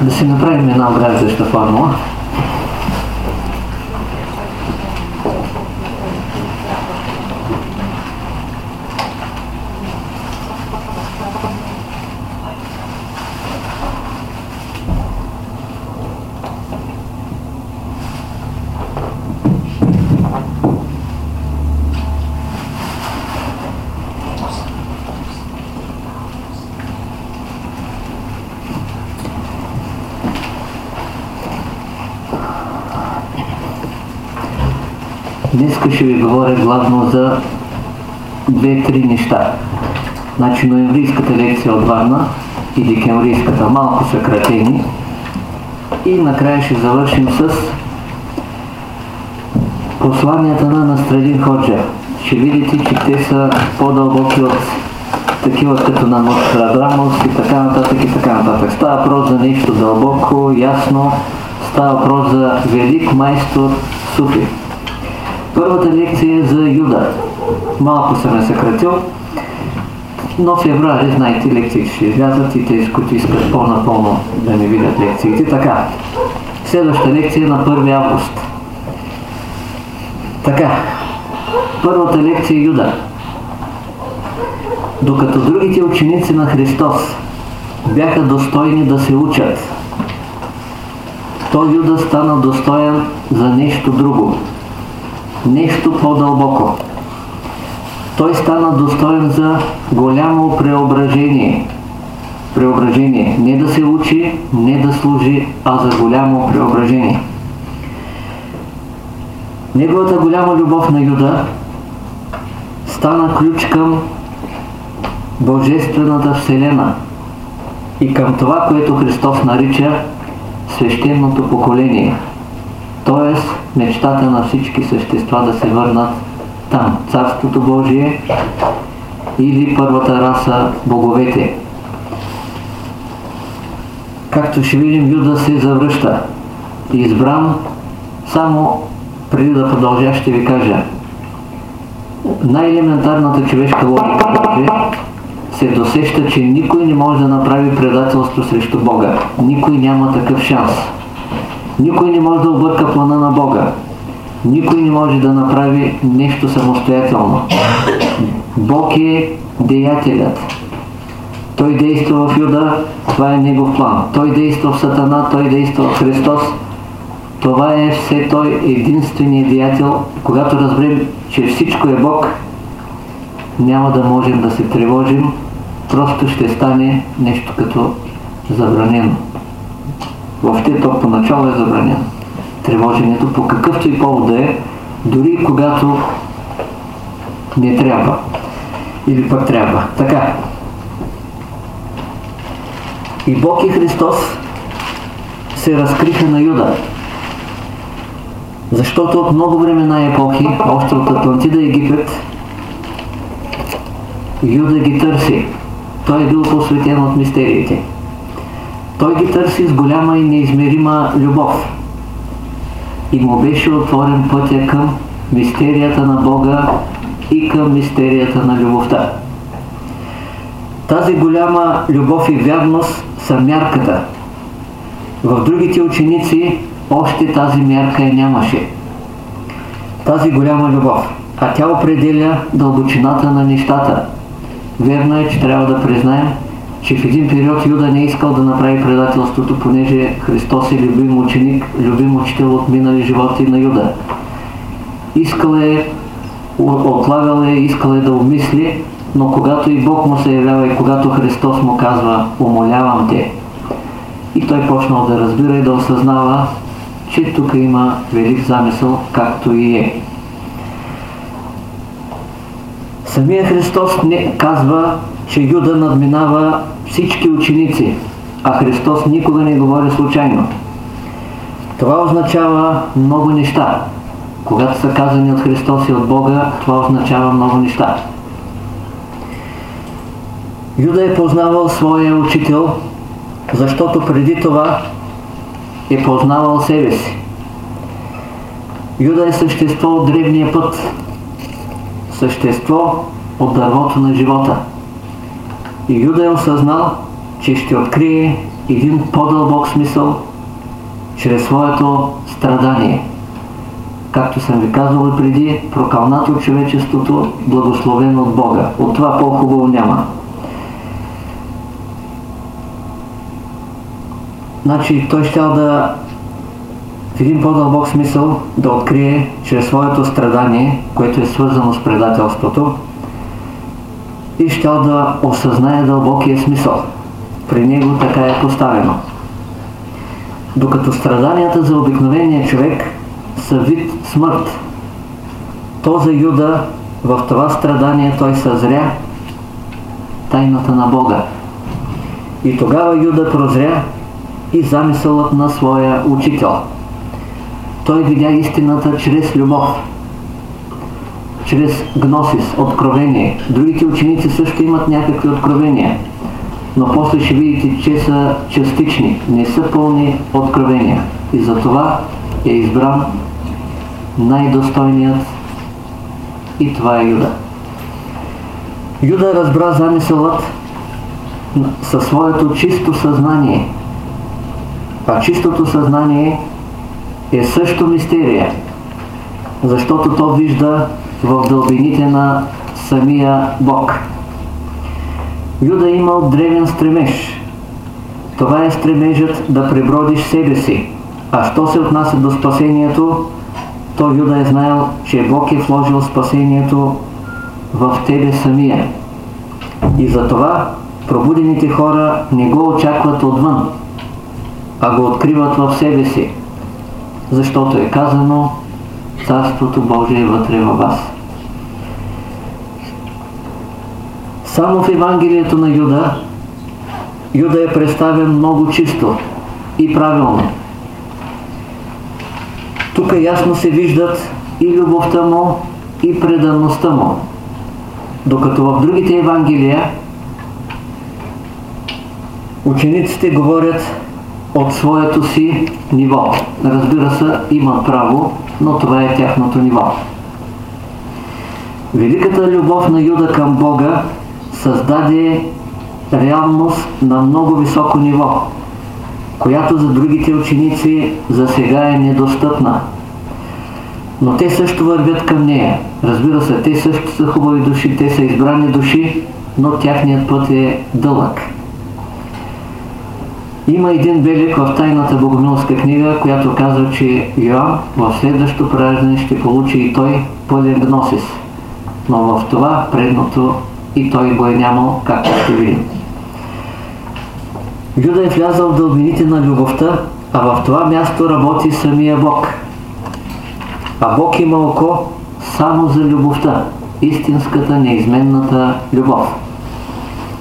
Да си направим една образяща формула. Днес ще ви говоря главно за две-три неща. Значи ноемврийската лекция от Варна и декемврийската малко съкратени. И накрая ще завършим с посланията на Настрадин Ходжа. Ще видите, че те са по-дълбоки от такива като на Нострадамус и така нататък и така нататък. Става въпрос за нещо дълбоко, ясно, става въпрос за велик майстор Суфи. Първата лекция е за Юда. Малко съм е съкратил, но в февруари, знаете, лекциите ще излязат и тези, които искат по-напълно да не видят лекциите. Така, следващата лекция е на 1 август. Така, първата лекция е Юда. Докато другите ученици на Христос бяха достойни да се учат, то Юда стана достоен за нещо друго нещо по-дълбоко. Той стана достоен за голямо преображение. Преображение. Не да се учи, не да служи, а за голямо преображение. Неговата голяма любов на Юда стана ключ към Божествената Вселена и към това, което Христос нарича свещеното поколение – т.е. мечтата на всички същества да се върнат там, Царството Божие или първата раса боговете. Както ще видим, Юда се завръща. Избран само преди да продължа ще ви кажа. Най-елементарната човешка логика може се досеща, че никой не може да направи предателство срещу Бога. Никой няма такъв шанс. Никой не може да обърка плана на Бога. Никой не може да направи нещо самостоятелно. Бог е деятелят. Той действа в Юда, това е Негов план. Той действа в Сатана, той действа в Христос. Това е все Той единственият деятел. Когато разберем, че всичко е Бог, няма да можем да се тревожим, просто ще стане нещо като забранено. Въобще то поначало е забранено. Тревоженето по какъвто и повод да е, дори когато не трябва. Или пък трябва. Така. И Бог и Христос се разкриха на Юда. Защото от много времена епохи, още от Атлантида Египет, Юда ги търси. Той е бил посветен от мистериите. Той ги търси с голяма и неизмерима любов. И му беше отворен пътя към мистерията на Бога и към мистерията на любовта. Тази голяма любов и вярност са мярката. В другите ученици още тази мярка я нямаше. Тази голяма любов. А тя определя дълбочината на нещата. Верно е, че трябва да признаем, че в един период Юда не е искал да направи предателството, понеже Христос е любим ученик, любим учител от минали животи на Юда. Искал е, отлагал е, искал е да обмисли, но когато и Бог му се явява и когато Христос му казва умолявам те, и той почнал да разбира и да осъзнава, че тук има велик замисъл, както и е. Самия Христос не казва, че Юда надминава всички ученици, а Христос никога не говори случайно. Това означава много неща. Когато са казани от Христос и от Бога, това означава много неща. Юда е познавал своя учител, защото преди това е познавал себе си. Юда е същество от древния път, същество от дървото на живота. И Юда е осъзнал, че ще открие един по-дълбок смисъл чрез своето страдание. Както съм ви казвал и преди, прокалнато от човечеството, благословено от Бога. От това по-хубаво няма. Значи той ще да в един по-дълбок смисъл да открие чрез своето страдание, което е свързано с предателството, и ще да осъзнае дълбокия смисъл. При него така е поставено. Докато страданията за обикновения човек са вид смърт, то за Юда в това страдание той съзря тайната на Бога. И тогава Юда прозря и замисълът на своя учител. Той видя истината чрез любов, чрез гносис, откровение. Другите ученици също имат някакви откровения, но после ще видите, че са частични, не са пълни откровения. И затова е избран най-достойният и това е Юда. Юда разбра замисълът със своето чисто съзнание. А чистото съзнание е също мистерия, защото то вижда в дълбините на самия Бог. Юда имал древен стремеж. Това е стремежът да пребродиш себе си. А що се отнася до спасението, то Юда е знаел, че Бог е вложил спасението в тебе самия. И затова пробудените хора не го очакват отвън, а го откриват в себе си защото е казано Царството Божие е вътре във вас. Само в Евангелието на Юда Юда е представен много чисто и правилно. Тук ясно се виждат и любовта му, и преданността му. Докато в другите Евангелия учениците говорят от своето си ниво. Разбира се, има право, но това е тяхното ниво. Великата любов на Юда към Бога създаде реалност на много високо ниво, която за другите ученици за сега е недостъпна. Но те също вървят към нея. Разбира се, те също са хубави души, те са избрани души, но тяхният път е дълъг. Има един велик в тайната богомилска книга, която казва, че Йоан в следващото пораждане ще получи и той пълен гносис. Но в това предното и той го е нямал, както ще видим. Юда е влязал в дълбините на любовта, а в това място работи самия Бог. А Бог има око само за любовта, истинската, неизменната любов.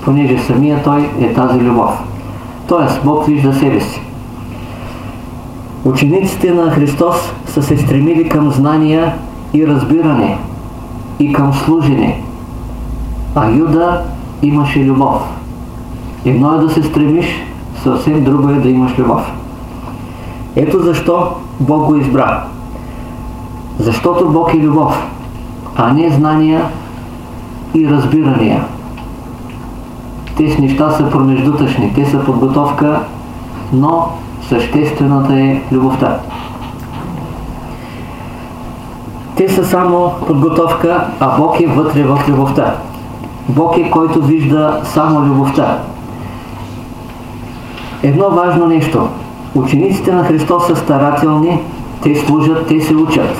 Понеже самия Той е тази любов. Т.е. Бог вижда себе си. Учениците на Христос са се стремили към знания и разбиране и към служене. А Юда имаше любов. Едно е да се стремиш, съвсем друго е да имаш любов. Ето защо Бог го избра. Защото Бог е любов, а не знания и разбирания. Тези неща са промеждутъчни, те са подготовка, но съществената е любовта. Те са само подготовка, а Бог е вътре в любовта. Бог е който вижда само любовта. Едно важно нещо. Учениците на Христос са старателни, те служат, те се учат.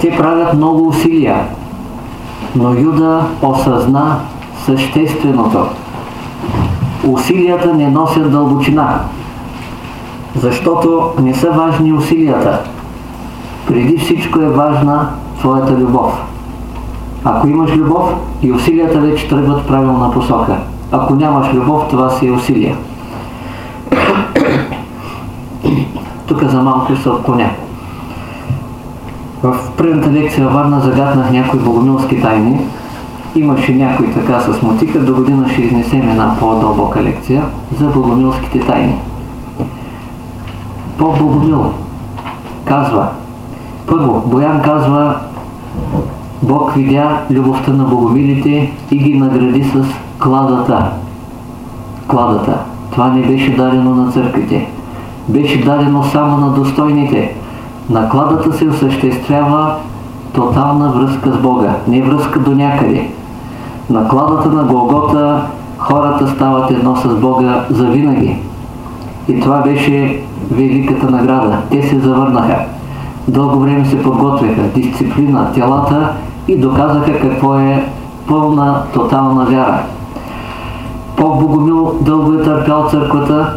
Те правят много усилия. Но Юда осъзна същественото. Усилията не носят дълбочина, защото не са важни усилията. Преди всичко е важна твоята любов. Ако имаш любов, и усилията вече тръгват в правилна посока. Ако нямаш любов, това си е усилие. Тук за малко се отклоня. В предната лекция Варна загаднах някои богомилски тайни, Имаше някой така с мотика, до година ще изнесем една по-дълбока лекция за богомилските тайни. По Богомил казва, първо, Боян казва, Бог видя любовта на богомилите и ги награди с кладата. Кладата. Това не беше дадено на църквите. Беше дадено само на достойните. Накладата се осъществява тотална връзка с Бога, не връзка до някъде. Накладата на Голгота хората стават едно с Бога завинаги. И това беше великата награда. Те се завърнаха. Дълго време се подготвяха, дисциплина, телата и доказаха какво е пълна, тотална вяра. Поп Богомил дълго е търпял църквата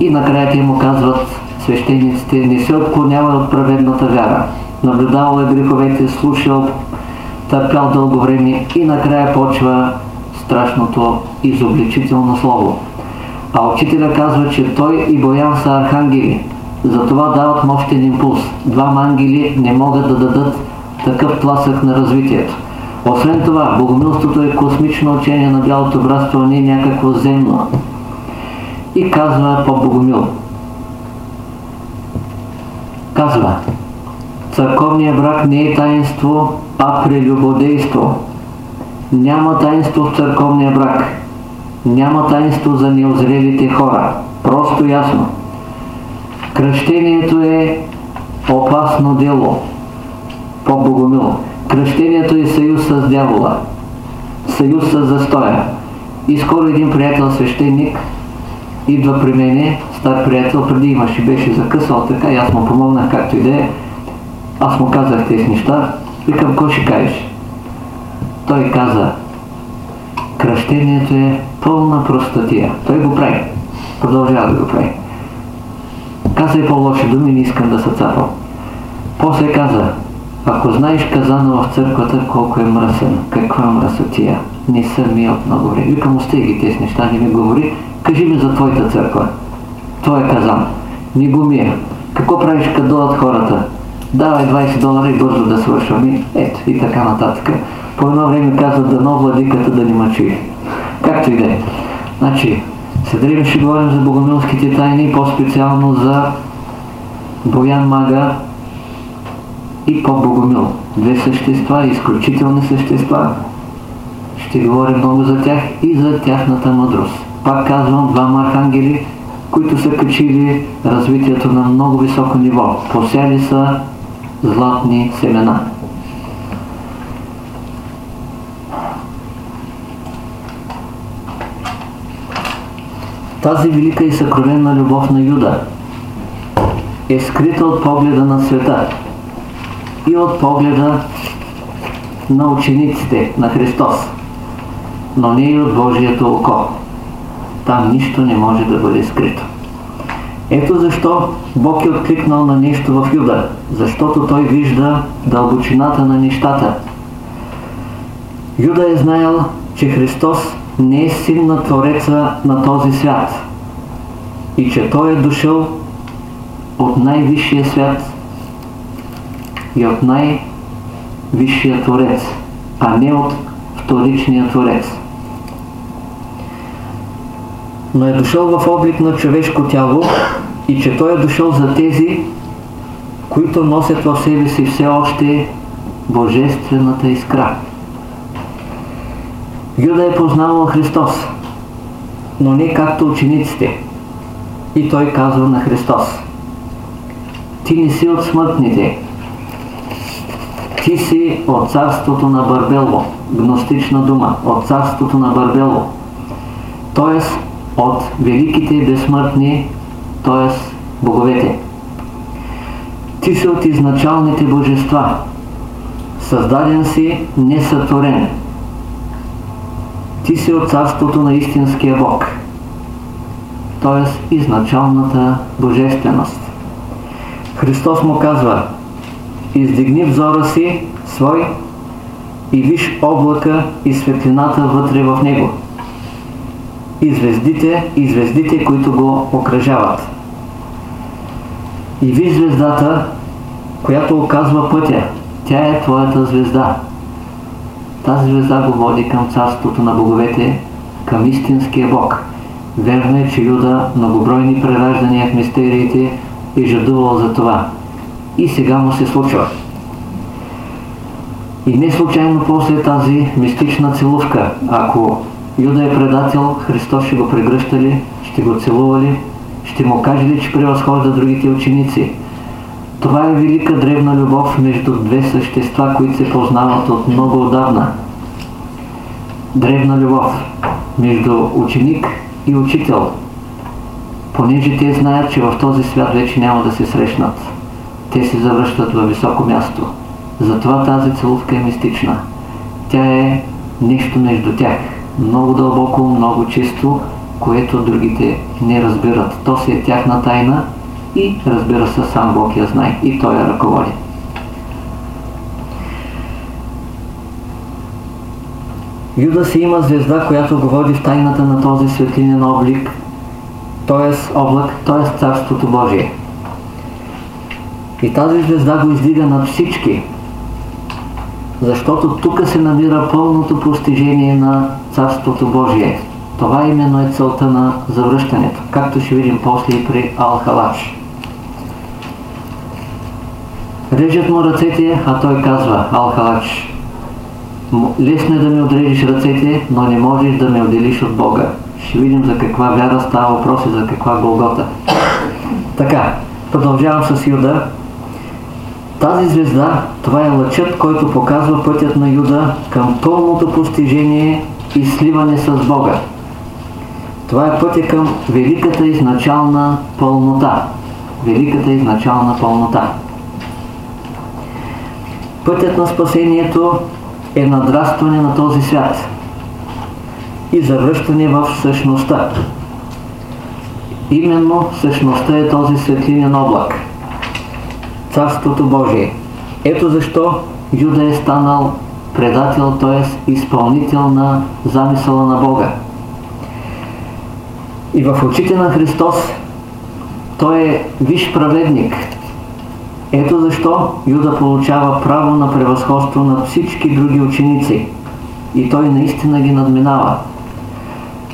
и накрая те му казват свещениците, не се отклонява от праведната вяра. Наблюдавал е греховете, слушал, търпял дълго време и накрая почва страшното изобличително слово. А учителя казва, че той и Боян са архангели. Затова дават мощен импулс. Двама ангели не могат да дадат такъв тласък на развитието. Освен това, богомилството е космично учение на бялото братство, а не някакво земно. И казва по Богомил. Казва, църковният брак не е таинство, а прелюбодейство. Няма таинство в църковния брак. Няма таинство за неозрелите хора. Просто ясно. Кръщението е опасно дело. По Богомил. Кръщението е съюз с дявола. Съюз с застоя. И скоро един приятел свещеник идва при мене, стар приятел, преди имаше, беше закъсал така и аз му помогнах както и да е. Аз му казах тези неща. Викам, кой ще кажеш? Той каза, кръщението е пълна простатия. Той го прави. Продължава да го прави. Каза и по-лоши думи, не искам да се цапам. После каза, ако знаеш казано в църквата колко е мръсен, каква мръсотия, не съм мил много време. Викам, остай ги тези неща, не ми говори, кажи ми за твоята църква. Той е казан, не го мия. Какво правиш като дойдат хората? Давай 20 долара и бързо да свършваме. Ето и така нататък. По едно време казва дано владиката да ни мъчи. Както и да е. Значи, Седрим ще говорим за богомилските тайни по-специално за Боян Мага и по Богомил. Две същества, изключителни същества. Ще говорим много за тях и за тяхната мъдрост. Пак казвам, двама архангели, които са качили развитието на много високо ниво. Посяли са златни семена. Тази велика и съкровенна любов на Юда е скрита от погледа на света и от погледа на учениците на Христос, но не и от Божието око. Там нищо не може да бъде скрито. Ето защо Бог е откликнал на нещо в Юда, защото той вижда дълбочината на нещата. Юда е знаел, че Христос не е син на Твореца на този свят и че той е дошъл от най-висшия свят и от най-висшия Творец, а не от вторичния Творец. Но е дошъл в облик на човешко тяло и че той е дошъл за тези, които носят в себе си все още божествената искра. Юда е познавал Христос, но не както учениците. И той казва на Христос, ти не си от смъртните, ти си от царството на Барбело, гностична дума, от царството на Барбело, т.е. от великите безсмъртни, т.е. боговете. Ти си от изначалните божества, създаден си несътворен, ти си от царството на истинския Бог, т.е. изначалната божественост. Христос му казва, издигни взора си свой и виж облака и светлината вътре в него. И звездите, и звездите, които го окръжават. И виж звездата, която оказва пътя. Тя е твоята звезда. Тази звезда го води към царството на боговете, към истинския Бог. Верно е, че Юда многобройни прераждания в мистериите е жадувал за това. И сега му се случва. И не случайно после тази мистична целувка, ако Юда е предател, Христос ще го прегръща ли, ще го целува ли, ще му каже ли, че превъзхожда другите ученици. Това е велика древна любов между две същества, които се познават от много отдавна. Древна любов между ученик и учител, понеже те знаят, че в този свят вече няма да се срещнат. Те се завръщат във високо място. Затова тази целувка е мистична. Тя е нещо между тях. Много дълбоко, много чисто, което другите не разбират. То си е тяхна тайна и разбира се сам Бог я знае и Той я ръководи. Юда си има звезда, която го води в тайната на този светлинен облик, т.е. облак, т.е. Царството Божие. И тази звезда го издига над всички, защото тук се намира пълното постижение на Царството Божие. Това именно е целта на завръщането, както ще видим после и при Алхалач. Режат му ръцете, а той казва, Алхалач, лесно е да ми отрежеш ръцете, но не можеш да ме отделиш от Бога. Ще видим за каква вяра става въпрос и за каква Голгота. Така, продължавам с Юда. Тази звезда, това е лъчът, който показва пътят на Юда към пълното постижение и сливане с Бога. Това е пътя към великата изначална пълнота. Великата изначална пълнота. Пътят на спасението е надрастване на този свят и завръщане в същността. Именно същността е този светлинен облак. Царството Божие. Ето защо Юда е станал предател, т.е. изпълнител на замисъла на Бога. И в очите на Христос той е виш праведник. Ето защо Юда получава право на превъзходство на всички други ученици. И той наистина ги надминава.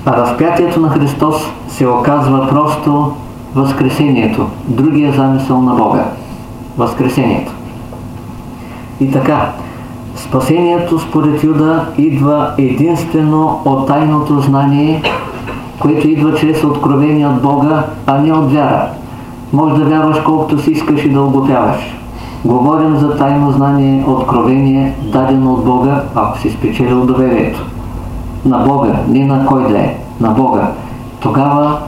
А разпятието на Христос се оказва просто Възкресението, другия замисъл на Бога. Възкресението. И така, спасението според Юда идва единствено от тайното знание, което идва чрез откровение от Бога, а не от вяра. Може да вярваш колкото си искаш и да оглупяваш. Говорим за тайно знание, откровение, дадено от Бога, ако си спечелил доверието. На Бога, не на кой да е, на Бога. Тогава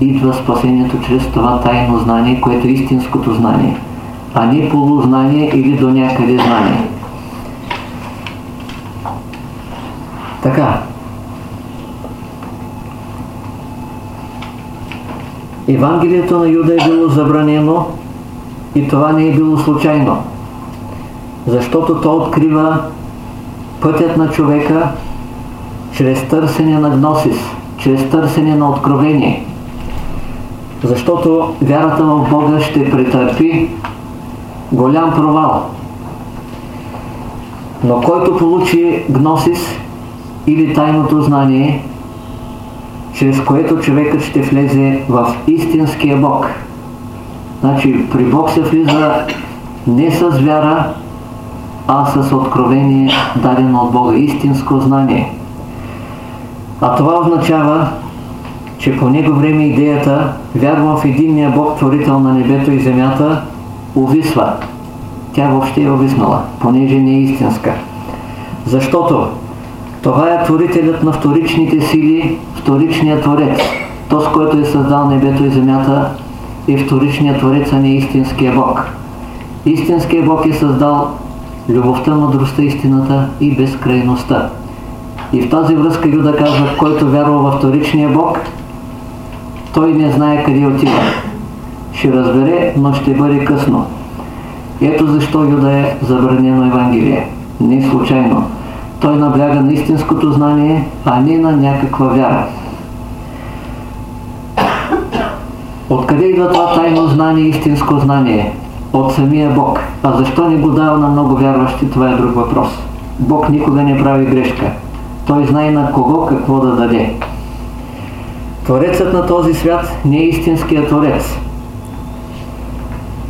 идва спасението чрез това тайно знание, което е истинското знание, а не полузнание или до някъде знание. Така, Евангелието на Юда е било забранено и това не е било случайно. Защото то открива пътят на човека чрез търсене на гносис, чрез търсене на откровение. Защото вярата в Бога ще претърпи голям провал. Но който получи гносис или тайното знание, чрез което човекът ще влезе в истинския Бог. Значи при Бог се влиза не с вяра, а с откровение дадено от Бога, истинско знание. А това означава, че по него време идеята вярвам в единния Бог, творител на небето и земята, увисва. Тя въобще е увиснала, понеже не е истинска. Защото това е творителят на вторичните сили, вторичният творец. То, с който е създал небето и земята, е вторичният творец, а не истинския Бог. Истинският Бог е създал любовта, мъдростта, истината и безкрайността. И в тази връзка Юда казва, който вярва във вторичния Бог, той не знае къде отива. Ще разбере, но ще бъде късно. Ето защо Юда е забранено Евангелие. Не случайно той набляга на истинското знание, а не на някаква вяра. Откъде идва това тайно знание, истинско знание? От самия Бог. А защо не го дава на много вярващи, това е друг въпрос. Бог никога не прави грешка. Той знае на кого какво да даде. Творецът на този свят не е истинският Творец.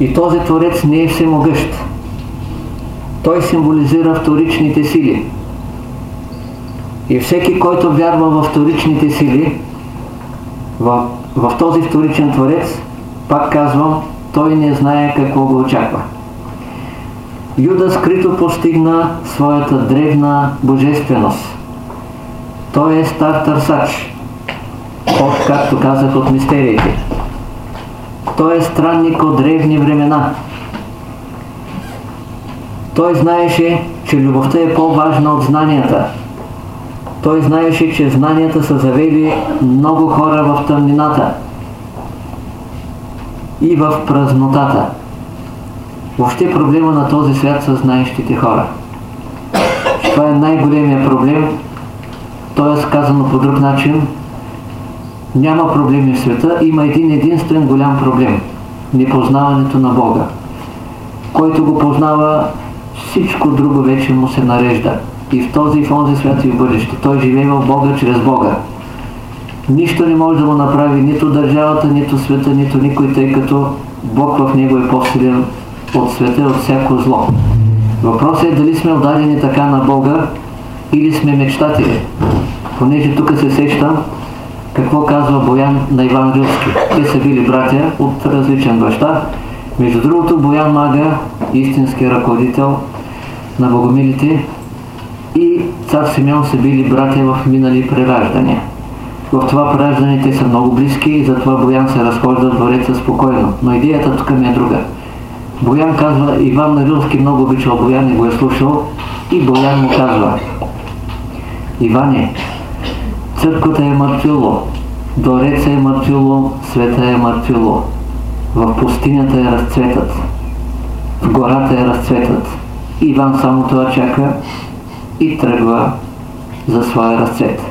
И този Творец не е всемогъщ. Той символизира вторичните сили. И всеки, който вярва в вторичните сили, в, в този вторичен творец, пак казвам, той не знае какво го очаква. Юда скрито постигна своята древна божественост. Той е стар търсач, както казах, от мистериите. Той е странник от древни времена. Той знаеше, че любовта е по-важна от знанията. Той знаеше, че знанията са завели много хора в тъмнината и в празнотата. Въобще проблема на този свят са знаещите хора. Това е най-големия проблем, т.е. казано по друг начин, няма проблеми в света, има един единствен голям проблем – непознаването на Бога. Който го познава, всичко друго вече му се нарежда. И в този и в онзи свят и в бъдеще. Той живее в Бога чрез Бога. Нищо не може да го направи нито държавата, нито света, нито никой, тъй като Бог в него е по-силен от света, от всяко зло. Въпросът е дали сме отдадени така на Бога или сме мечтатели. Понеже тук се сещам, какво казва Боян на Иван Рилски. Те са били братя от различен баща. Между другото, Боян Мага, истински ръководител на богомилите и цар Симеон са били братя в минали прераждания. В това прераждане те са много близки и затова Боян се разхожда в двореца спокойно. Но идеята тук ми е друга. Боян казва, Иван Нарилски много обичал Боян и го е слушал и Боян му казва Иване, църквата е мъртвило, дореца е мъртвило, света е мъртвило, в пустинята е разцветът, в гората е разцветът. Иван само това чака и тръгва за своя разцвет.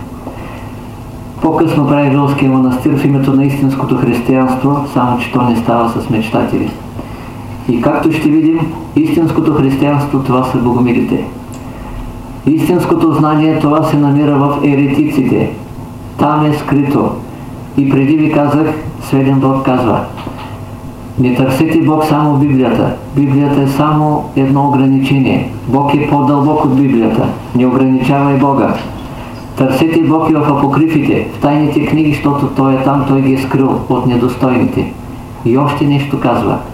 По-късно прави Вилския манастир в името на истинското християнство, само че то не става с мечтатели. И както ще видим, истинското християнство това са богомилите. Истинското знание това се намира в еретиците. Там е скрито. И преди ви казах, Сведен Бог казва Не търсете Бог само Библията. Библията е само едно ограничение. Бог е по-дълбок от Библията. Не ограничавай Бога. Търсете Бог и в апокрифите, в тайните книги, защото Той е там, Той ги е скрил от недостойните. И още нещо казва –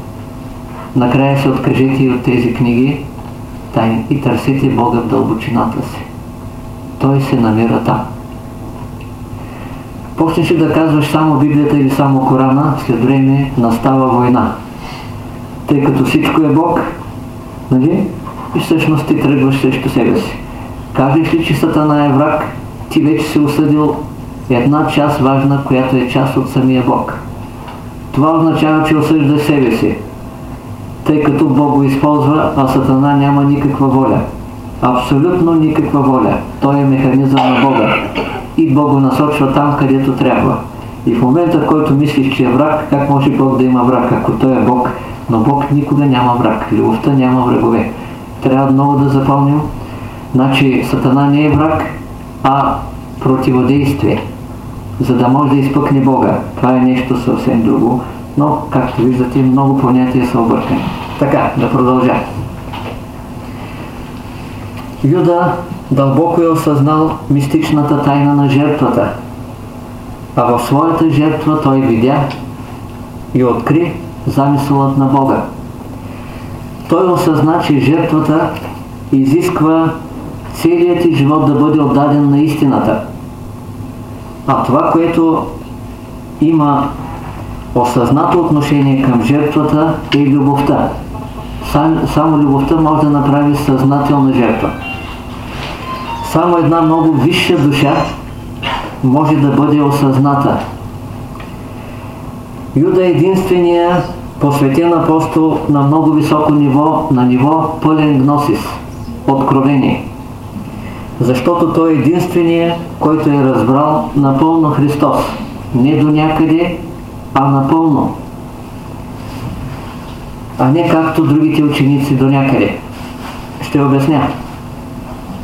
Накрая се откажете и от тези книги тайни и търсете Бога в дълбочината си. Той се намира там. Почнеше да казваш само Библията или само Корана, след време настава война. Тъй като всичко е Бог, нали? И всъщност ти тръгваш срещу себе си. Кажеш ли, че Сатана е враг, ти вече си осъдил една част важна, която е част от самия Бог. Това означава, че осъжда себе си тъй като Бог го използва, а Сатана няма никаква воля. Абсолютно никаква воля. Той е механизъм на Бога. И Бог го насочва там, където трябва. И в момента, в който мислиш, че е враг, как може Бог да има враг, ако Той е Бог? Но Бог никога няма враг. Любовта няма врагове. Трябва много да запомним. Значи Сатана не е враг, а противодействие, за да може да изпъкне Бога. Това е нещо съвсем друго но, както виждате, много понятия са объркани. Така, да продължа. Юда дълбоко е осъзнал мистичната тайна на жертвата, а в своята жертва той видя и откри замисълът на Бога. Той осъзна, че жертвата изисква целият ти живот да бъде отдаден на истината. А това, което има осъзнато отношение към жертвата и любовта. Сам, само любовта може да направи съзнателна жертва. Само една много висша душа може да бъде осъзната. Юда е единствения посветен апостол на много високо ниво, на ниво пълен гносис, откровение. Защото той е единствения, който е разбрал напълно Христос. Не до някъде, а напълно. А не както другите ученици до някъде. Ще обясня.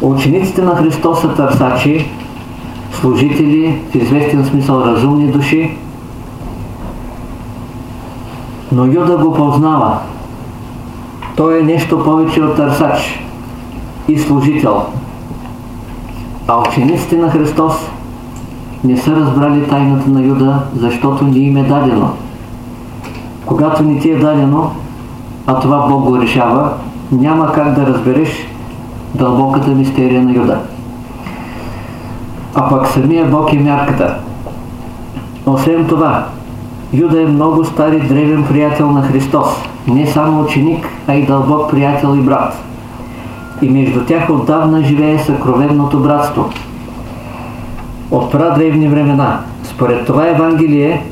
Учениците на Христос са търсачи, служители, в известен смисъл разумни души, но Юда го познава. Той е нещо повече от търсач и служител. А учениците на Христос не са разбрали тайната на Юда, защото не им е дадено. Когато не ти е дадено, а това Бог го решава, няма как да разбереш дълбоката мистерия на Юда. А пък самия Бог е мярката. Освен това, Юда е много стар и древен приятел на Христос. Не само ученик, а и дълбок приятел и брат. И между тях отдавна живее съкровенното братство. От прадревни времена. Според това Евангелие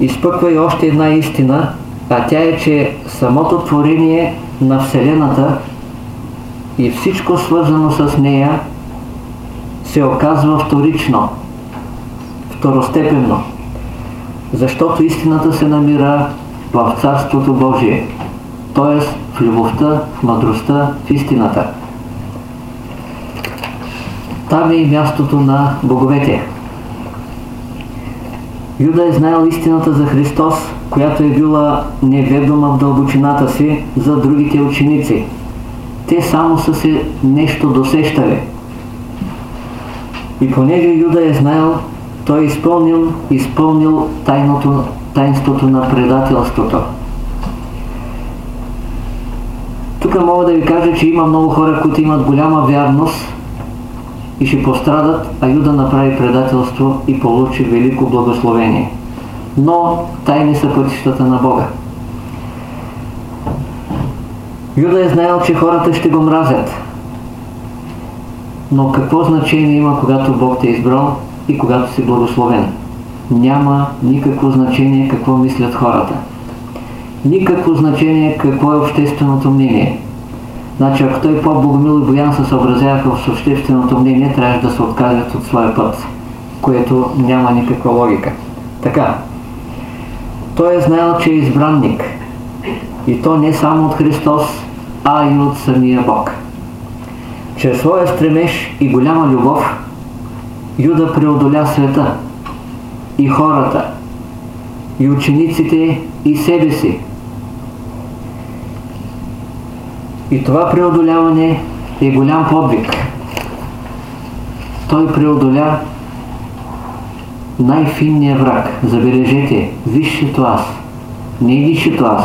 изпъква и още една истина, а тя е, че самото творение на Вселената и всичко свързано с нея се оказва вторично, второстепенно, защото истината се намира в Царството Божие, т.е. в любовта, в мъдростта, в истината. Там е и мястото на боговете. Юда е знаел истината за Христос, която е била неведома в дълбочината си за другите ученици. Те само са се нещо досещали. И понеже Юда е знаел, той е изпълнил, изпълнил тайното, тайнството на предателството. Тук мога да ви кажа, че има много хора, които имат голяма вярност и ще пострадат, а Юда направи предателство и получи велико благословение. Но тайни са пътищата на Бога. Юда е знаел, че хората ще го мразят. Но какво значение има, когато Бог те е избрал и когато си благословен? Няма никакво значение какво мислят хората. Никакво значение какво е общественото мнение. Значи, ако той по Богомил и Боян се съобразяваха в общественото мнение, трябваше да се откажат от своя път, което няма никаква логика. Така, той е знаел, че е избранник. И то не само от Христос, а и от самия Бог. Чрез своя стремеж и голяма любов, Юда преодоля света и хората, и учениците, и себе си, И това преодоляване е голям подвиг. Той преодоля най-финния враг. Забележете, висшето аз. Не висшето аз.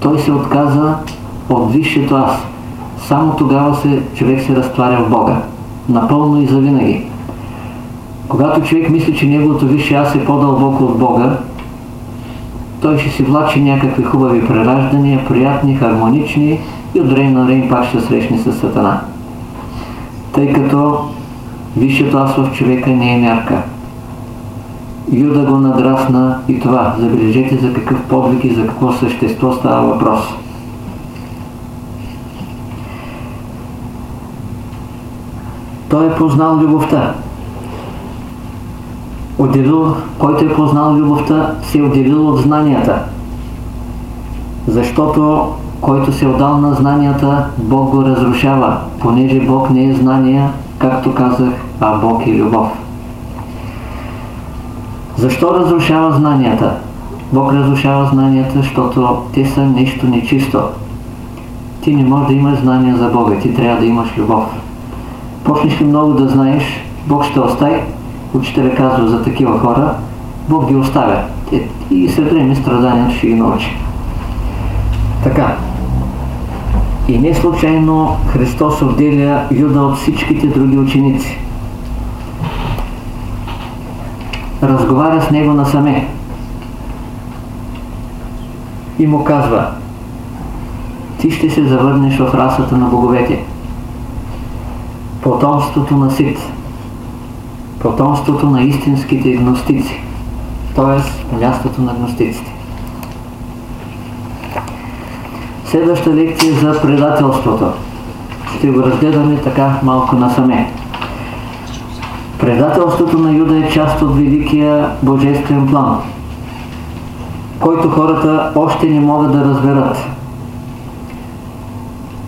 Той се отказа от висшето аз. Само тогава се, човек се разтваря в Бога. Напълно и завинаги. Когато човек мисли, че неговото висше аз е по-дълбоко от Бога, той ще си влачи някакви хубави прераждания, приятни, хармонични и от време на време пак ще срещне с Сатана. Тъй като висшето аз в човека не е мярка. Юда го надрасна и това. Забележете за какъв подвиг и за какво същество става въпрос. Той е познал любовта отделил, който е познал любовта, се е отделил от знанията. Защото който се е отдал на знанията, Бог го разрушава, понеже Бог не е знания, както казах, а Бог е любов. Защо разрушава знанията? Бог разрушава знанията, защото те са нещо нечисто. Ти не можеш да имаш знания за Бога, ти трябва да имаш любов. Почнеш ли много да знаеш, Бог ще остави, учителя казва за такива хора, Бог ги оставя. И след време страданието ще ги научи. Така. И не случайно Христос отделя Юда от всичките други ученици. Разговаря с него насаме. И му казва, ти ще се завърнеш в расата на боговете. Потомството на Сит потомството на истинските гностици, т.е. мястото на гностиците. Следваща лекция за предателството. Ще го разгледаме така малко насаме. Предателството на Юда е част от великия божествен план, който хората още не могат да разберат.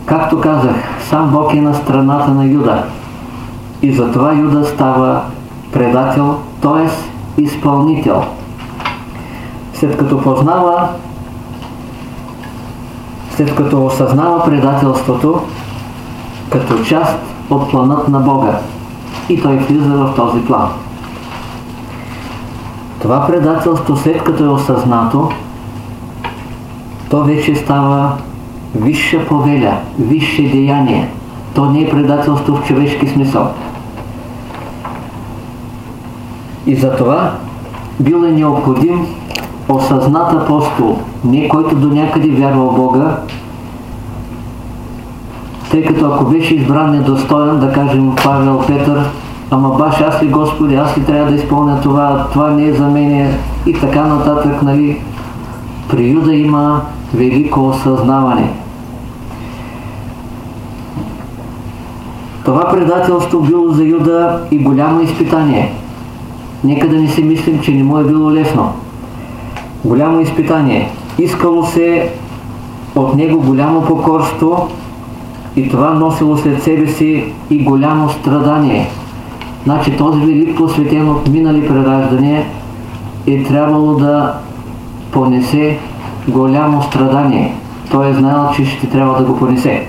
Както казах, сам Бог е на страната на Юда. И затова Юда става предател, т.е. изпълнител. След като познава, след като осъзнава предателството, като част от планът на Бога. И той влиза в този план. Това предателство, след като е осъзнато, то вече става висша повеля, висше деяние. То не е предателство в човешки смисъл. И затова бил е необходим осъзнат апостол, не който до някъде вярва в Бога, тъй като ако беше избран недостоен, да кажем Павел Петър, ама баш аз ли Господи, аз ли трябва да изпълня това, това не е за мене и така нататък, нали? При Юда има велико осъзнаване. Това предателство било за Юда и голямо изпитание. Нека да не си мислим, че не му е било лесно. Голямо изпитание. Искало се от него голямо покорство и това носило след себе си и голямо страдание. Значи този велик посветен от минали прераждания е трябвало да понесе голямо страдание. Той е знаел, че ще трябва да го понесе.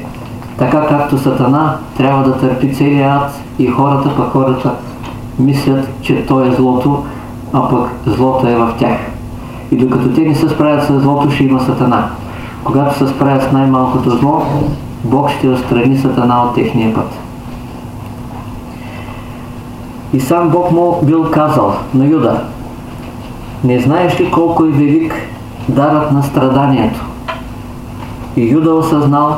Така както Сатана трябва да търпи целият ад и хората, пък хората мислят, че то е злото, а пък злото е в тях. И докато те не се справят с злото, ще има Сатана. Когато се справят с най-малкото зло, Бог ще отстрани Сатана от техния път. И сам Бог му бил казал на Юда, не знаеш ли колко е велик дарът на страданието? И Юда осъзнал,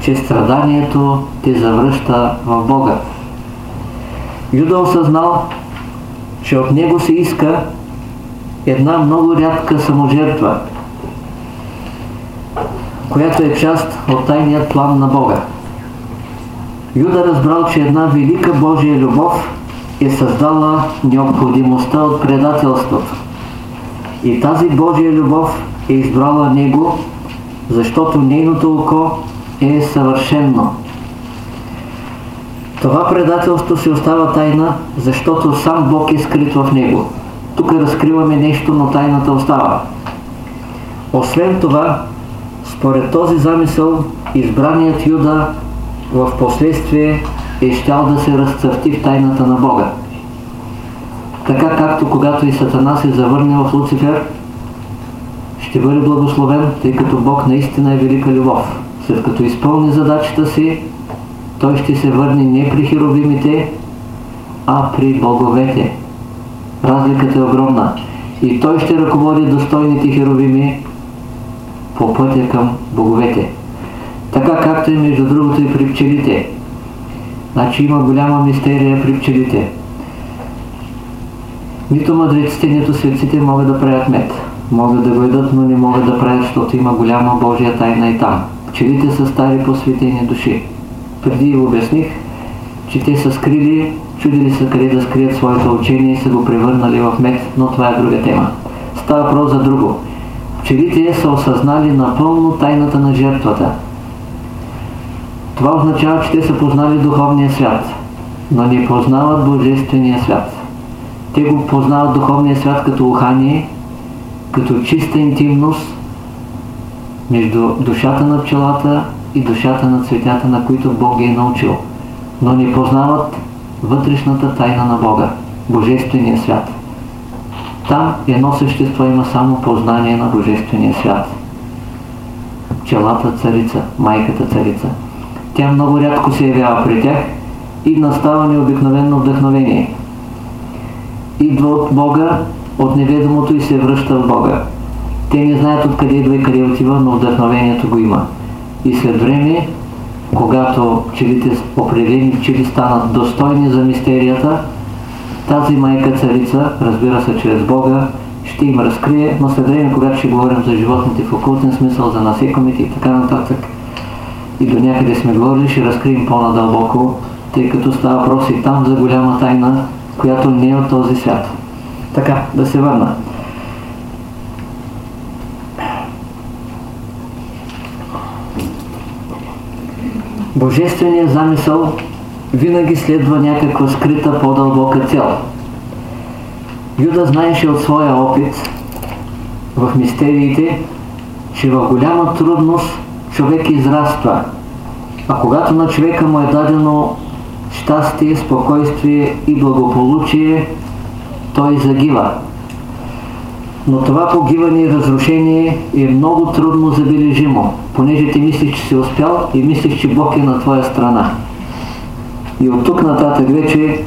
че страданието те завръща в Бога. Юда осъзнал, че от него се иска една много рядка саможертва, която е част от тайният план на Бога. Юда разбрал, че една велика Божия любов е създала необходимостта от предателството. И тази Божия любов е избрала него, защото нейното око е съвършено. Това предателство се остава тайна, защото сам Бог е скрит в него. Тук разкриваме нещо, но тайната остава. Освен това, според този замисъл, избраният Юда в последствие е щял да се разцъфти в тайната на Бога. Така както когато и Сатана се завърне в Луцифер, ще бъде благословен, тъй като Бог наистина е велика любов. След като изпълни задачата си, той ще се върне не при херовимите, а при боговете. Разликата е огромна. И той ще ръководи достойните херовими по пътя към боговете. Така както и между другото и при пчелите. Значи има голяма мистерия при пчелите. Нито мъдреците, нито светците могат да правят мед. Могат да го едат, но не могат да правят, защото има голяма Божия тайна и там. Пчелите са стари посветени души. Преди обясних, че те са скрили, чудили са къде да скрият своето учение и са го превърнали в мед, но това е друга тема. Става въпрос за друго. Пчелите са осъзнали напълно тайната на жертвата. Това означава, че те са познали духовния свят, но не познават божествения свят. Те го познават духовния свят като ухание, като чиста интимност между душата на пчелата и душата на цветята, на които Бог ги е научил, но не познават вътрешната тайна на Бога, Божествения свят. Там едно същество има само познание на Божествения свят. Пчелата царица, майката царица. Тя много рядко се явява при тях и настава необикновено вдъхновение. Идва от Бога, от неведомото и се връща в Бога. Те не знаят откъде идва и къде отива, но вдъхновението го има. И след време, когато пчелите, определени пчели станат достойни за мистерията, тази майка царица, разбира се чрез Бога, ще им разкрие, но след време, когато ще говорим за животните в окултен смисъл, за насекомите и така нататък, и до някъде сме говорили, ще разкрием по-надълбоко, тъй като става въпрос и там за голяма тайна, която не е от този свят. Така, да се върна. Божественият замисъл винаги следва някаква скрита по-дълбока цел. Юда знаеше от своя опит в мистериите, че в голяма трудност човек израства А когато на човека му е дадено щастие, спокойствие и благополучие, той загива. Но това погиване и разрушение е много трудно забележимо, понеже ти мислиш, че си успял и мислиш, че Бог е на твоя страна. И от тук нататък вече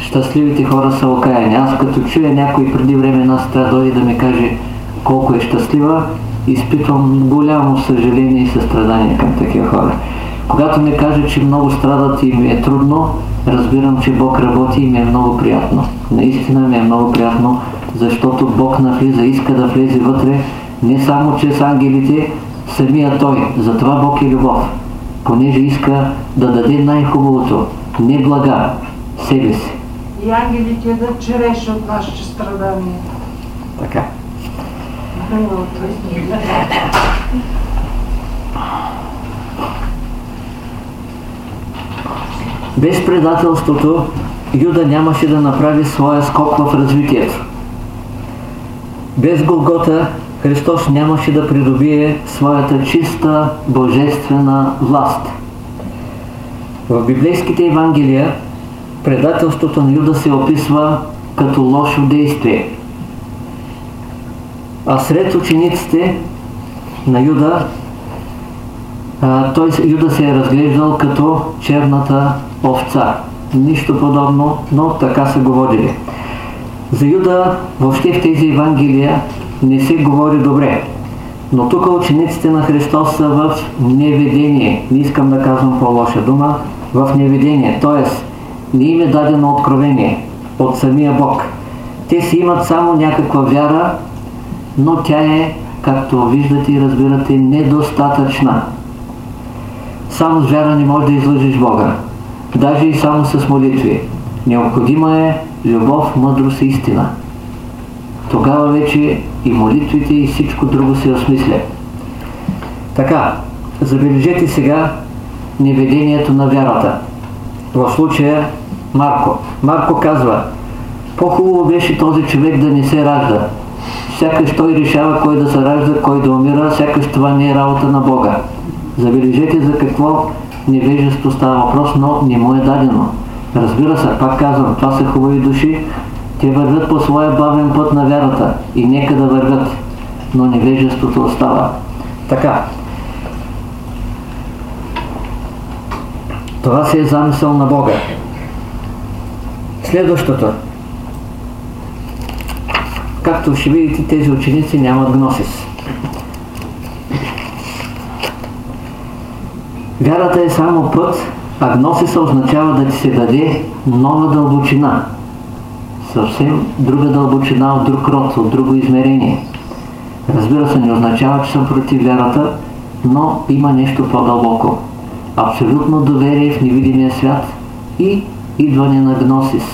щастливите хора са окаяни. Аз като чуя някой преди време нас трябва да дойде да ми каже колко е щастлива, изпитвам голямо съжаление и състрадание към такива хора. Когато ми каже, че много страдат и ми е трудно, разбирам, че Бог работи и ми е много приятно. Наистина ми е много приятно, защото Бог навлиза, иска да влезе вътре, не само чрез ангелите, самия Той. Затова Бог е любов, понеже иска да даде най-хубавото, не блага, себе си. И ангелите да череш от нашите страдания. Така. Без предателството Юда нямаше да направи своя скок в развитието. Без Голгота Христос нямаше да придобие своята чиста божествена власт. В библейските Евангелия предателството на Юда се описва като лошо действие. А сред учениците на Юда, той Юда се е разглеждал като черната овца. Нищо подобно, но така се говорили. За Юда въобще в тези Евангелия не се говори добре. Но тук учениците на Христос са в неведение. Не искам да казвам по-лоша дума. В неведение. Тоест, не им е дадено откровение от самия Бог. Те си имат само някаква вяра, но тя е, както виждате и разбирате, недостатъчна. Само с вяра не можеш да излъжиш Бога. Даже и само с молитви. Необходима е любов, мъдрост и истина. Тогава вече и молитвите и всичко друго се осмисля. Така, забележете сега неведението на вярата. В случая Марко. Марко казва, по-хубаво беше този човек да не се ражда. Сякаш той решава кой да се ражда, кой да умира, сякаш това не е работа на Бога. Забележете за какво невежество става въпрос, но не му е дадено. Разбира се, пак казвам, това са хубави души, те вървят по своя бавен път на вярата и нека да вървят, но невежеството остава. Така. Това си е замисъл на Бога. Следващото. Както ще видите, тези ученици нямат гносис. Вярата е само път, а гносиса означава да ти се даде нова дълбочина. Съвсем друга дълбочина от друг род, от друго измерение. Разбира се, не означава, че съм против вярата, но има нещо по-дълбоко. Абсолютно доверие в невидимия свят и идване на гносис,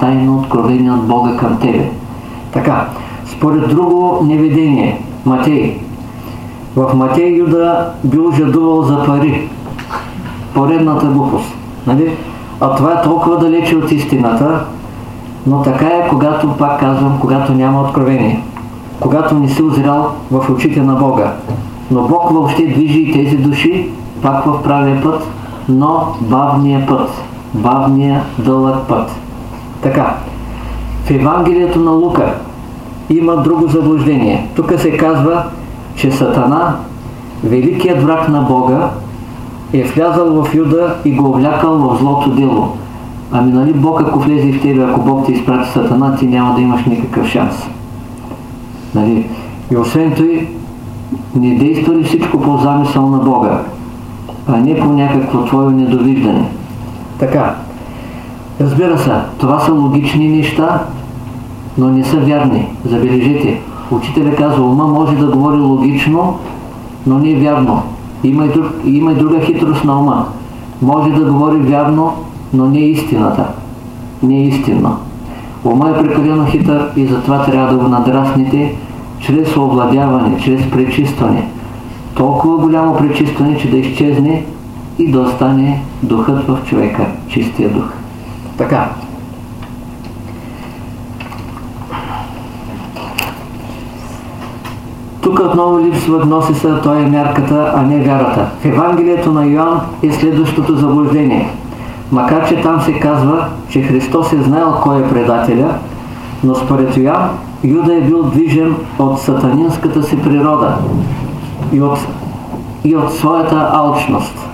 тайно откровение от Бога към тебе. Така, според друго неведение, Матей. В Матей Юда бил жадувал за пари. Поредната глупост. Нали? А това е толкова далече от истината, но така е, когато, пак казвам, когато няма откровение. Когато не си озрял в очите на Бога. Но Бог въобще движи и тези души пак в правия път, но бавния път бавния дълъг път. Така, в Евангелието на Лука има друго заблуждение. Тук се казва, че Сатана, великият враг на Бога, е влязал в Юда и го облякал в злото дело. Ами нали Бог ако влезе в тебе, ако Бог ти изпрати Сатана, ти няма да имаш никакъв шанс. Нали? И освен той, не действа ли всичко по замисъл на Бога, а не по някакво твое недовиждане. Така. Разбира се, това са логични неща, но не са вярни. Забележете. Учителя казва, ума може да говори логично, но не е вярно. Има и, друг, има и друга хитрост на ума. Може да говори вярно, но не истината. Не истинно. Ума е прекалено хитър и затова трябва да го надрасните чрез овладяване, чрез пречистване. Толкова голямо пречистване, че да изчезне и да остане духът в човека, чистия дух. Така. Тук отново липсва гносиса, той е мярката, а не вярата. В Евангелието на Йоанн е следващото заблуждение. Макар, че там се казва, че Христос е знаел кой е предателя, но според Йоанн, Юда е бил движен от сатанинската си природа и от, и от своята алчност.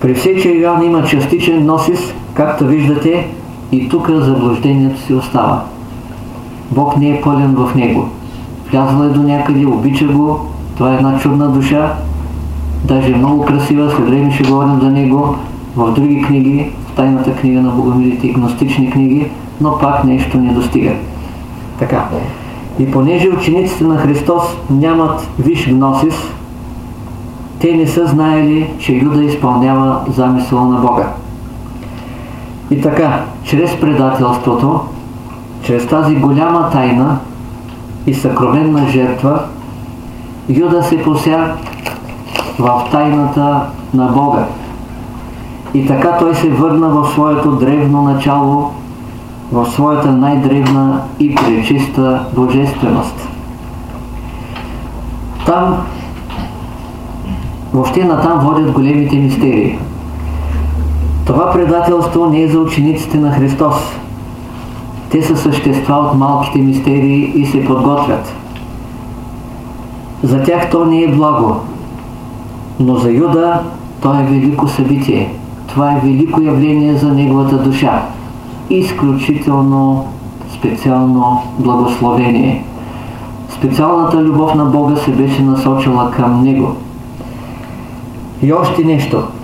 При все, че Йоанн има частичен носис, както виждате, и тук заблуждението си остава. Бог не е пълен в него. Влязла е до някъде, обича го, това е една чудна душа, даже е много красива, след време ще говорим за него в други книги, в тайната книга на богомилите и гностични книги, но пак нещо не достига. Така. И понеже учениците на Христос нямат виш гносис, те не са знаели, че Юда изпълнява замисъла на Бога. И така, чрез предателството, чрез тази голяма тайна и съкровенна жертва, Юда се пося в тайната на Бога. И така той се върна в своето древно начало, в своята най-древна и пречиста божественост. Там, въобще натам водят големите мистерии. Това предателство не е за учениците на Христос. Те са същества от малките мистерии и се подготвят. За тях то не е благо, но за Юда то е велико събитие. Това е велико явление за неговата душа. Изключително специално благословение. Специалната любов на Бога се беше насочила към него. И още нещо –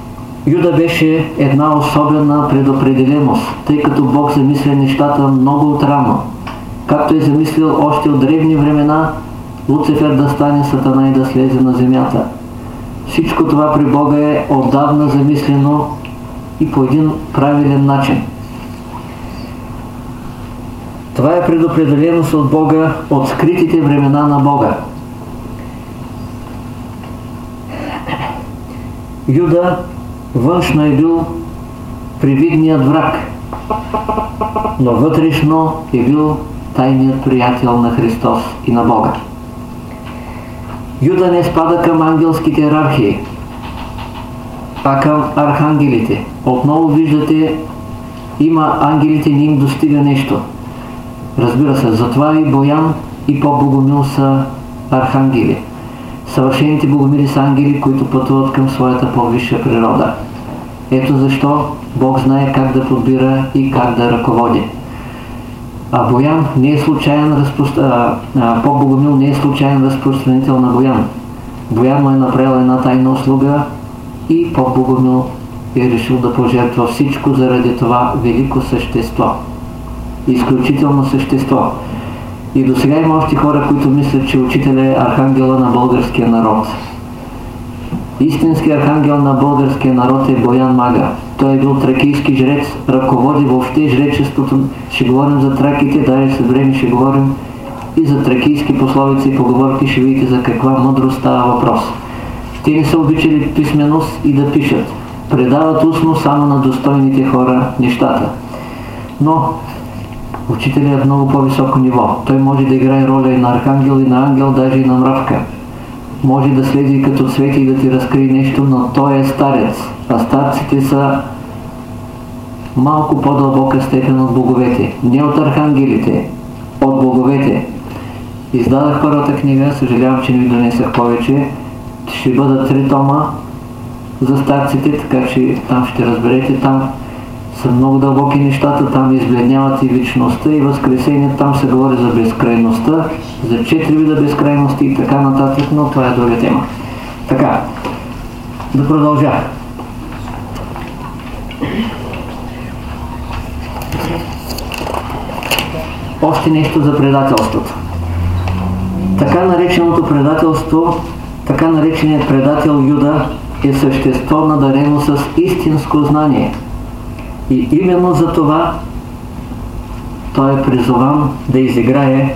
Юда беше една особена предопределеност, тъй като Бог замисля нещата много отрано. Както е замислил още от древни времена, Луцифер да стане сатана и да слезе на земята. Всичко това при Бога е отдавна замислено и по един правилен начин. Това е предопределеност от Бога, от скритите времена на Бога. Юда външно е бил привидният враг, но вътрешно е бил тайният приятел на Христос и на Бога. Юда не спада към ангелските иерархии, а към архангелите. Отново виждате, има ангелите, не им достига нещо. Разбира се, затова и Боян и по-богомил са архангели. Съвършените богомили са ангели, които пътуват към своята по-висша природа. Ето защо Бог знае как да подбира и как да ръководи. А Боян не е случайен разпространител, по-богомил не е случайен разпространител на Боян. Боян му е направил една тайна услуга и по-богомил е решил да пожертва всичко заради това велико същество. Изключително същество. И до сега има още хора, които мислят, че учител е архангела на българския народ. Истински архангел на българския народ е Боян Мага. Той е бил тракийски жрец, ръководи въобще жречеството. Ще говорим за траките, даже след време ще говорим и за тракийски пословици и поговорки, ще видите за каква мъдрост става въпрос. Те не са обичали писменост и да пишат. Предават устно само на достойните хора нещата. Но учителят е в много по-високо ниво. Той може да играе роля и на архангел, и на ангел, даже и на мравка. Може да слезе като цвети и да ти разкрие нещо, но той е старец. А старците са малко по-дълбока степен от боговете. Не от архангелите, от боговете. Издадах първата книга, съжалявам, че не ви донесах повече. Ще бъдат три тома за старците, така че там ще разберете. Там са много дълбоки нещата, там избледняват и вечността и възкресение, там се говори за безкрайността, за четири вида безкрайности и така нататък, но това е друга тема. Така, да продължа. Още нещо за предателството. Така нареченото предателство, така нареченият предател Юда е същество надарено с истинско знание – и именно за това той е призован да изиграе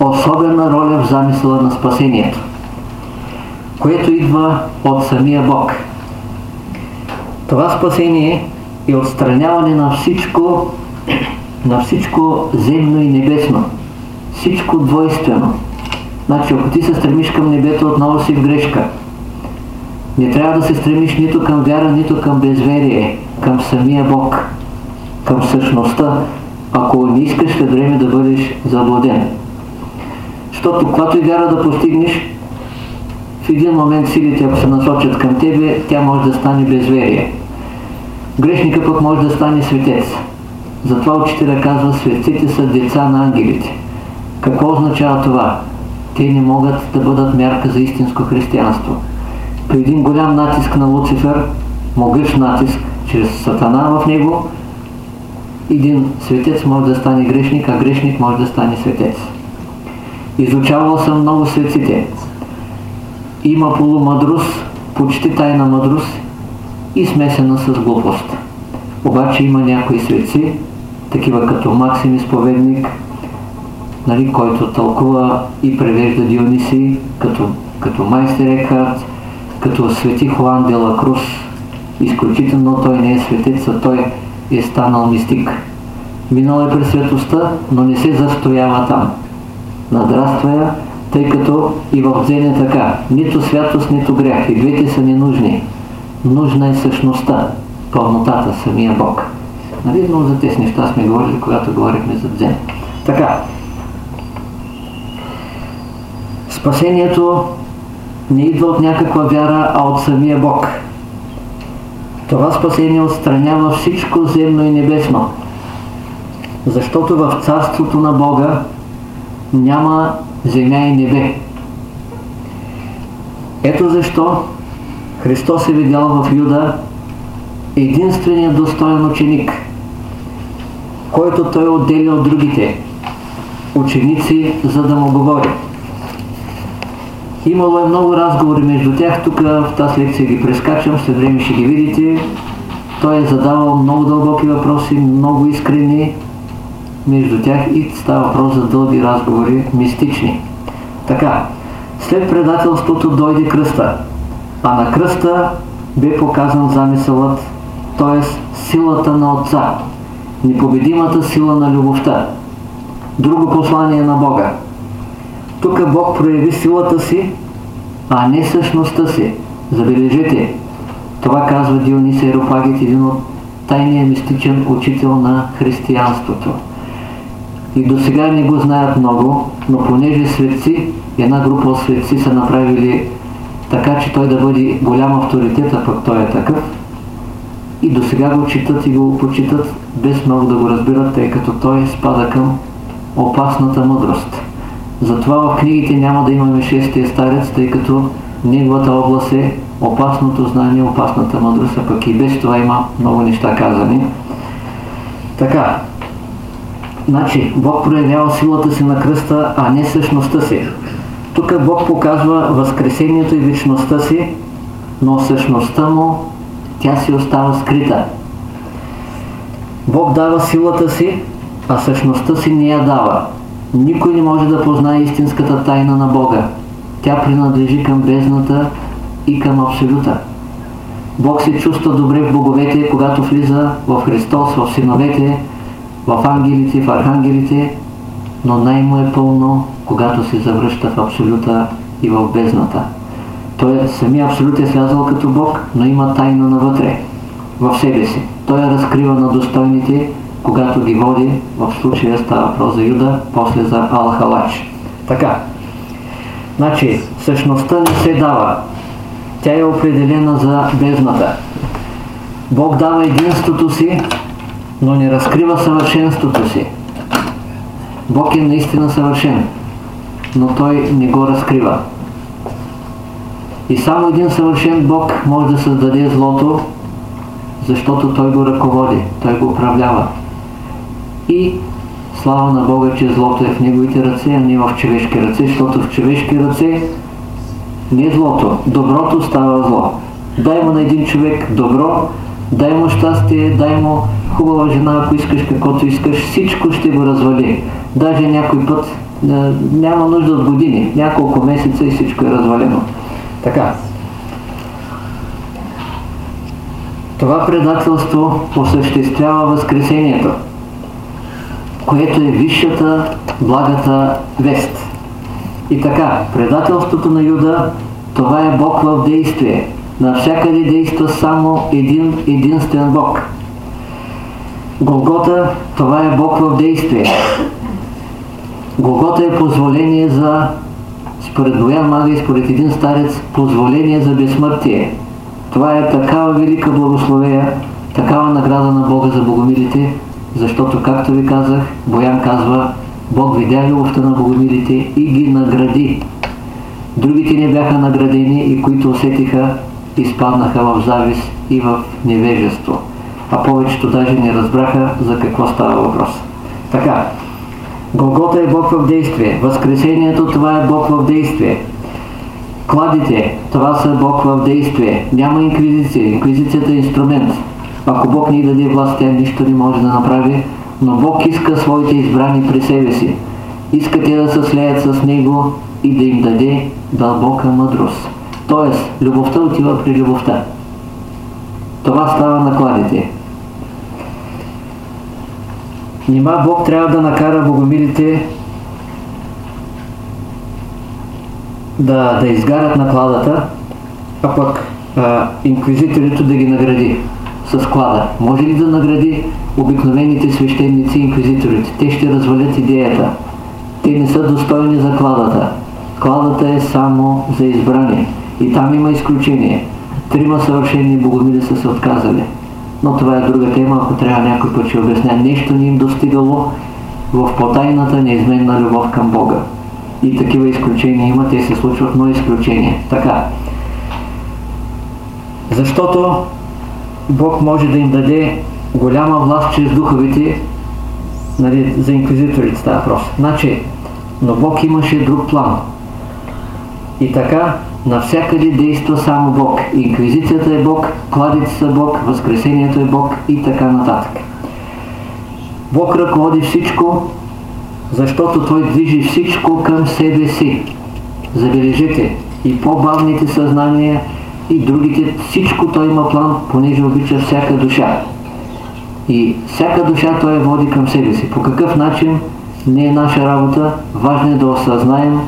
особена роля в замисъла на спасението, което идва от самия Бог. Това спасение е отстраняване на всичко, на всичко земно и небесно, всичко двойствено, Значи, ако ти се стремиш към небето, отново си в грешка. Не трябва да се стремиш нито към вяра, нито към безверие, към самия Бог, към същността, ако не искаш след време да бъдеш заблуден. Защото когато и вяра да постигнеш, в един момент силите, ако се насочат към тебе, тя може да стане безверие. Грешника пък може да стане светец. Затова учителя казва, светците са деца на ангелите. Какво означава това? Те не могат да бъдат мярка за истинско християнство. При един голям натиск на Луцифер, могъщ натиск чрез сатана в него, един светец може да стане грешник, а грешник може да стане светец. Изучавал съм много светците. Има полумъдрост, почти тайна мъдрост и смесена с глупост. Обаче има някои светци, такива като Максим изповедник, нали, който тълкува и превежда Диониси, като, като майстер Екхарт, като свети Хуан де Лакрус. Изключително той не е светец, а той е станал мистик. Минал е през светостта, но не се застоява там. Надраства я, тъй като и в дзен е така. Нито святост, нито грях. И двете са ненужни. Нужна е същността, пълнотата, самия Бог. Нали, но за тези неща сме говорили, когато говорихме за дзен. Така. Спасението не идва от някаква вяра, а от самия Бог. Това спасение отстранява всичко земно и небесно. Защото в царството на Бога няма земя и небе. Ето защо Христос е видял в Юда единствения достоен ученик, който той отделя от другите ученици, за да му говори. Имало е много разговори между тях, тук в тази лекция ги прескачам, след време ще ги видите. Той е задавал много дълбоки въпроси, много искрени между тях и става въпрос за дълги разговори, мистични. Така, след предателството дойде кръста, а на кръста бе показан замисълът, т.е. силата на Отца, непобедимата сила на любовта. Друго послание на Бога. Тук Бог прояви силата си, а не същността си. Забележете, това казва Дионис Еропагит, един от тайния мистичен учител на християнството. И до сега не го знаят много, но понеже светци, една група от светци са направили така, че той да бъде голям авторитет, а пък той е такъв, и до сега го читат и го почитат без много да го разбират, тъй като той спада към опасната мъдрост. Затова в книгите няма да имаме шестия старец, тъй като неговата област е опасното знание, опасната мъдрост, а пък и без това има много неща казани. Така, значи Бог проявява силата си на кръста, а не същността си. Тук Бог показва възкресението и вечността си, но същността му тя си остава скрита. Бог дава силата си, а същността си не я дава. Никой не може да познае истинската тайна на Бога. Тя принадлежи към бездната и към Абсолюта. Бог се чувства добре в боговете, когато влиза в Христос, в синовете, в ангелите, в архангелите, но най-му е пълно, когато се завръща в Абсолюта и в бездната. Той е, самия Абсолют е слязал като Бог, но има тайна навътре, в себе си. Той я разкрива на достойните, когато ги води, в случая става въпрос за Юда, после за Алхалач. Така. Значи, същността не се дава. Тя е определена за бездната. Бог дава единството си, но не разкрива съвършенството си. Бог е наистина съвършен, но Той не го разкрива. И само един съвършен Бог може да създаде злото, защото Той го ръководи, Той го управлява. И слава на Бога, че злото е в Неговите ръце, а не в човешки ръце, защото в човешки ръце не е злото, доброто става зло. Дай му на един човек добро, дай му щастие, дай му хубава жена, ако искаш каквото искаш, всичко ще го развали. Даже някой път няма нужда от години, няколко месеца и всичко е развалено. Така. Това предателство осъществява Възкресението, което е висшата, благата вест. И така, предателството на Юда, това е Бог в действие. Навсякъде действа само един единствен Бог. Голгота, това е Бог в действие. Голгота е позволение за, според Боян Мага и според един старец, позволение за безсмъртие. Това е такава велика благословея, такава награда на Бога за богомилите, защото, както ви казах, Боян казва, Бог видя любовта на богомилите и ги награди. Другите не бяха наградени и които усетиха, изпаднаха в завист и в невежество. А повечето даже не разбраха за какво става въпрос. Така, Голгота е Бог в действие. Възкресението това е Бог в действие. Кладите, това са Бог в действие. Няма инквизиция. Инквизицията е инструмент. Ако Бог ни даде власт, тя нищо не може да направи, но Бог иска своите избрани при себе си. Иска те да се слеят с Него и да им даде дълбока мъдрост. Тоест, любовта отива при любовта. Това става на кладите. Нима Бог трябва да накара богомилите да, да изгарят накладата, а пък а, инквизиторите да ги награди с клада. Може ли да награди обикновените свещеници и инквизиторите? Те ще развалят идеята. Те не са достойни за кладата. Кладата е само за избрание. И там има изключение. Трима съвършени богомили са се отказали. Но това е друга тема, ако трябва някой път ще обясня. Нещо ни им достигало в потайната неизменна любов към Бога. И такива изключения има, те се случват, но изключение. Така. Защото Бог може да им даде голяма власт чрез духовите, нали, за инквизиторите става въпрос. Значи, но Бог имаше друг план. И така, навсякъде действа само Бог. Инквизицията е Бог, кладите са Бог, Възкресението е Бог и така нататък. Бог ръководи всичко, защото Той движи всичко към себе си. Забележете, и по-бавните съзнания, и другите, всичко Той има план, понеже обича всяка душа. И всяка душа Той води към себе си. По какъв начин не е наша работа, важно е да осъзнаем,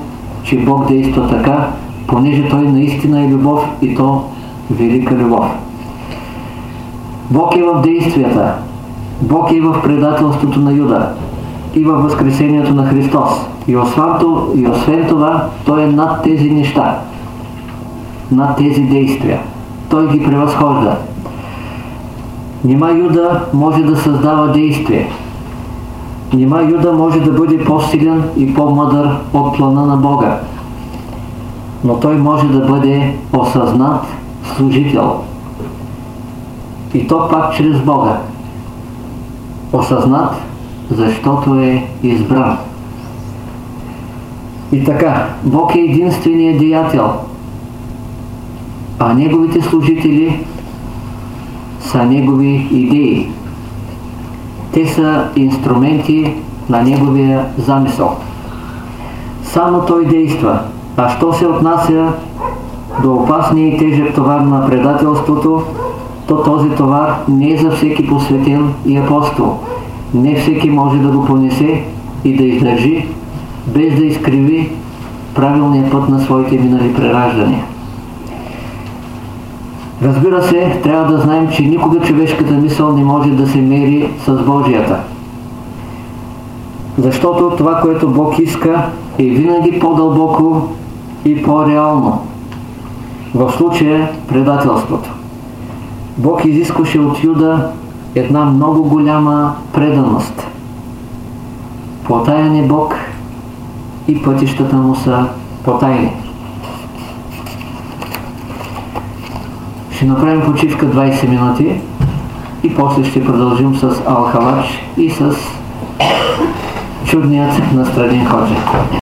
че Бог действа така, понеже Той наистина е любов и то велика любов. Бог е в действията. Бог е в предателството на Юда и във възкресението на Христос. И освен, това, Той е над тези неща, над тези действия. Той ги превъзхожда. Нима Юда може да създава действие. Нима Юда може да бъде по-силен и по-мъдър от плана на Бога. Но той може да бъде осъзнат служител. И то пак чрез Бога. Осъзнат, защото е избран. И така, Бог е единственият деятел, а неговите служители са негови идеи. Те са инструменти на неговия замисъл. Само той действа. А що се отнася до опасния и тежък товар на предателството, то този товар не е за всеки посветен и апостол. Не всеки може да го понесе и да издържи, без да изкриви правилния път на своите минали прераждания. Разбира се, трябва да знаем, че никога човешката мисъл не може да се мери с Божията. Защото това, което Бог иска, е винаги по-дълбоко и по-реално. В случая предателството. Бог изискваше от Юда една много голяма преданост. Потаян е Бог и пътищата му са потайни. Ще направим почивка 20 минути и после ще продължим с Алхалач и с чудният на Страдин Ходжа.